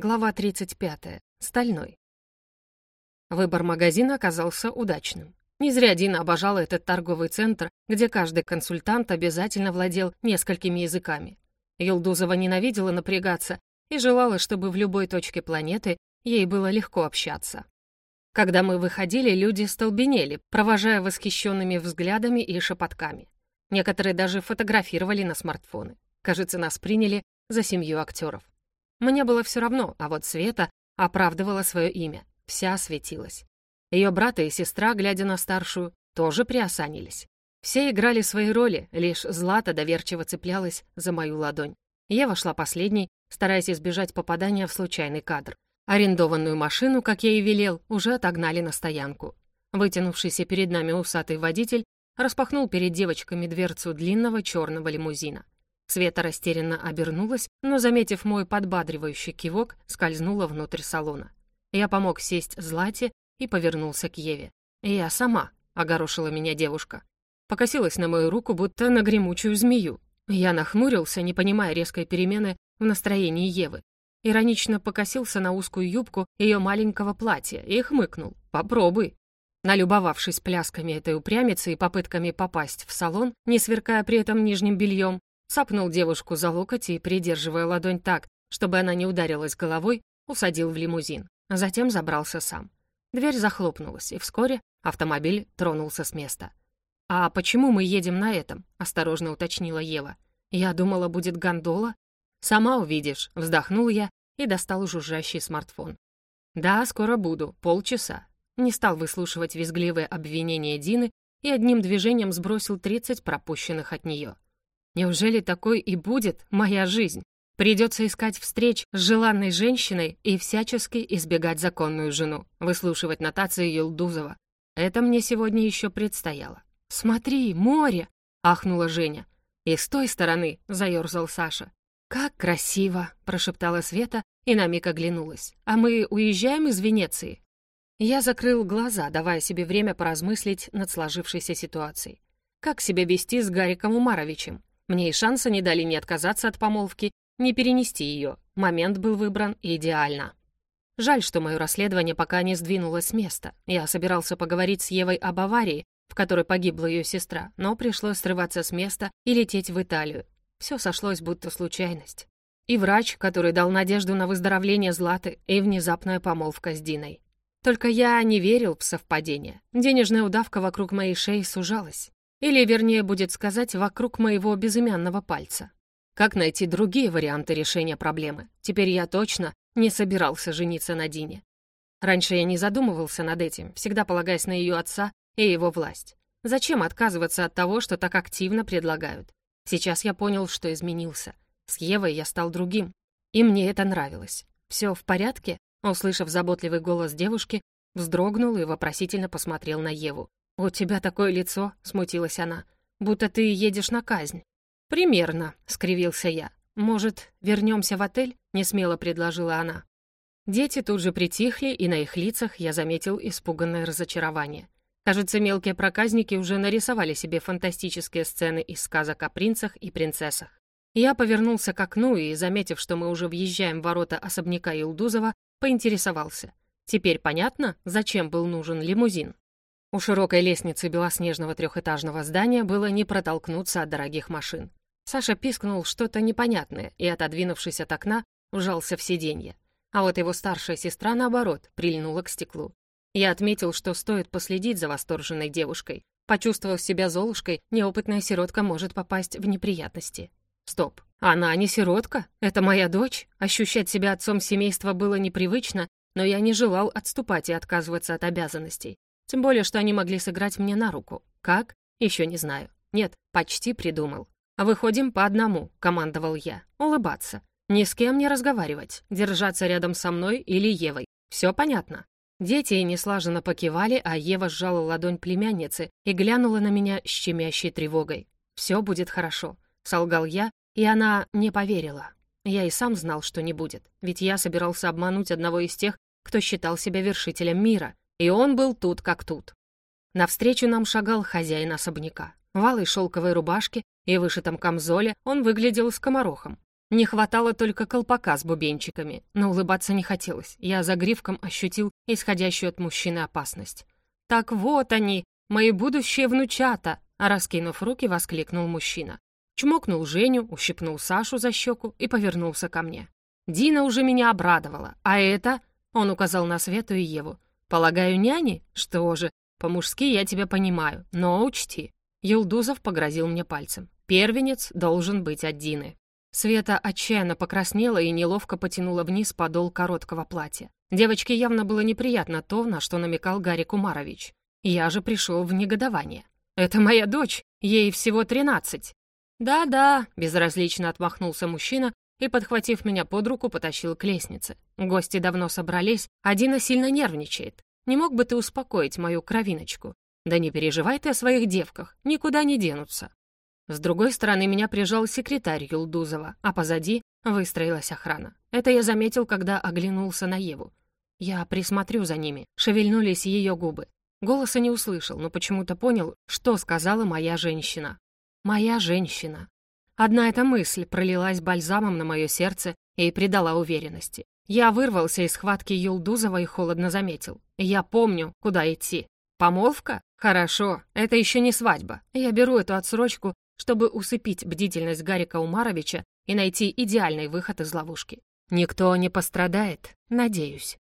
Глава 35. Стальной. Выбор магазина оказался удачным. Не зря Дина обожала этот торговый центр, где каждый консультант обязательно владел несколькими языками. Юлдузова ненавидела напрягаться и желала, чтобы в любой точке планеты ей было легко общаться. Когда мы выходили, люди столбенели, провожая восхищенными взглядами и шепотками. Некоторые даже фотографировали на смартфоны. Кажется, нас приняли за семью актеров. Мне было все равно, а вот Света оправдывала свое имя, вся светилась. Ее брат и сестра, глядя на старшую, тоже приосанились. Все играли свои роли, лишь Злата доверчиво цеплялась за мою ладонь. Я вошла последней, стараясь избежать попадания в случайный кадр. Арендованную машину, как я и велел, уже отогнали на стоянку. Вытянувшийся перед нами усатый водитель распахнул перед девочками дверцу длинного черного лимузина. Света растерянно обернулась, но, заметив мой подбадривающий кивок, скользнула внутрь салона. Я помог сесть Злате и повернулся к Еве. «Я сама», — огорошила меня девушка. Покосилась на мою руку, будто на гремучую змею. Я нахмурился, не понимая резкой перемены в настроении Евы. Иронично покосился на узкую юбку ее маленького платья и хмыкнул. «Попробуй». Налюбовавшись плясками этой упрямицы и попытками попасть в салон, не сверкая при этом нижним бельем, Цапнул девушку за локоть и, придерживая ладонь так, чтобы она не ударилась головой, усадил в лимузин, затем забрался сам. Дверь захлопнулась, и вскоре автомобиль тронулся с места. «А почему мы едем на этом?» — осторожно уточнила Ева. «Я думала, будет гондола». «Сама увидишь», — вздохнул я и достал жужжащий смартфон. «Да, скоро буду, полчаса». Не стал выслушивать визгливые обвинения Дины и одним движением сбросил 30 пропущенных от нее. Неужели такой и будет моя жизнь? Придется искать встреч с желанной женщиной и всячески избегать законную жену, выслушивать нотации Юлдузова. Это мне сегодня еще предстояло. «Смотри, море!» — ахнула Женя. «И с той стороны!» — заерзал Саша. «Как красиво!» — прошептала Света и на миг оглянулась. «А мы уезжаем из Венеции?» Я закрыл глаза, давая себе время поразмыслить над сложившейся ситуацией. Как себя вести с Гариком Умаровичем? Мне и шанса не дали ни отказаться от помолвки, ни перенести ее. Момент был выбран идеально. Жаль, что мое расследование пока не сдвинулось с места. Я собирался поговорить с Евой об аварии, в которой погибла ее сестра, но пришлось срываться с места и лететь в Италию. Все сошлось, будто случайность. И врач, который дал надежду на выздоровление Златы, и внезапная помолвка с Диной. Только я не верил в совпадение. Денежная удавка вокруг моей шеи сужалась. Или, вернее, будет сказать, вокруг моего безымянного пальца. Как найти другие варианты решения проблемы? Теперь я точно не собирался жениться на Дине. Раньше я не задумывался над этим, всегда полагаясь на ее отца и его власть. Зачем отказываться от того, что так активно предлагают? Сейчас я понял, что изменился. С Евой я стал другим. И мне это нравилось. «Все в порядке?» Услышав заботливый голос девушки, вздрогнул и вопросительно посмотрел на Еву. «У тебя такое лицо», — смутилась она, — «будто ты едешь на казнь». «Примерно», — скривился я. «Может, вернемся в отель?» — несмело предложила она. Дети тут же притихли, и на их лицах я заметил испуганное разочарование. Кажется, мелкие проказники уже нарисовали себе фантастические сцены из сказок о принцах и принцессах. Я повернулся к окну и, заметив, что мы уже въезжаем в ворота особняка Илдузова, поинтересовался. Теперь понятно, зачем был нужен лимузин? У широкой лестницы белоснежного трехэтажного здания было не протолкнуться от дорогих машин. Саша пискнул что-то непонятное и, отодвинувшись от окна, вжался в сиденье. А вот его старшая сестра, наоборот, прильнула к стеклу. Я отметил, что стоит последить за восторженной девушкой. Почувствовав себя золушкой, неопытная сиротка может попасть в неприятности. Стоп, она не сиротка, это моя дочь. Ощущать себя отцом семейства было непривычно, но я не желал отступать и отказываться от обязанностей. Тем более, что они могли сыграть мне на руку. Как? Еще не знаю. Нет, почти придумал. «Выходим по одному», — командовал я. «Улыбаться. Ни с кем не разговаривать. Держаться рядом со мной или Евой. Все понятно?» Дети неслаженно покивали, а Ева сжала ладонь племянницы и глянула на меня щемящей тревогой. «Все будет хорошо», — солгал я, и она не поверила. Я и сам знал, что не будет, ведь я собирался обмануть одного из тех, кто считал себя вершителем мира, и он был тут как тут. Навстречу нам шагал хозяин особняка. В алой шелковой рубашке и вышитом камзоле он выглядел скоморохом. Не хватало только колпака с бубенчиками, но улыбаться не хотелось. Я за гривком ощутил исходящую от мужчины опасность. «Так вот они, мои будущие внучата!» Раскинув руки, воскликнул мужчина. Чмокнул Женю, ущипнул Сашу за щеку и повернулся ко мне. «Дина уже меня обрадовала, а это...» Он указал на Свету и Еву. «Полагаю, няни? Что же, по-мужски я тебя понимаю, но учти». Юлдузов погрозил мне пальцем. «Первенец должен быть от Дины». Света отчаянно покраснела и неловко потянула вниз подол короткого платья. Девочке явно было неприятно то, на что намекал Гарри Кумарович. Я же пришел в негодование. «Это моя дочь, ей всего тринадцать». «Да-да», — безразлично отмахнулся мужчина и, подхватив меня под руку, потащил к лестнице. Гости давно собрались, а Дина сильно нервничает. Не мог бы ты успокоить мою кровиночку? Да не переживай ты о своих девках, никуда не денутся. С другой стороны меня прижал секретарь Юлдузова, а позади выстроилась охрана. Это я заметил, когда оглянулся на Еву. Я присмотрю за ними, шевельнулись ее губы. Голоса не услышал, но почему-то понял, что сказала моя женщина. Моя женщина. Одна эта мысль пролилась бальзамом на мое сердце и придала уверенности. Я вырвался из схватки Юлдузова и холодно заметил. Я помню, куда идти. Помолвка? Хорошо, это еще не свадьба. Я беру эту отсрочку чтобы усыпить бдительность Гарика Умаровича и найти идеальный выход из ловушки. Никто не пострадает, надеюсь.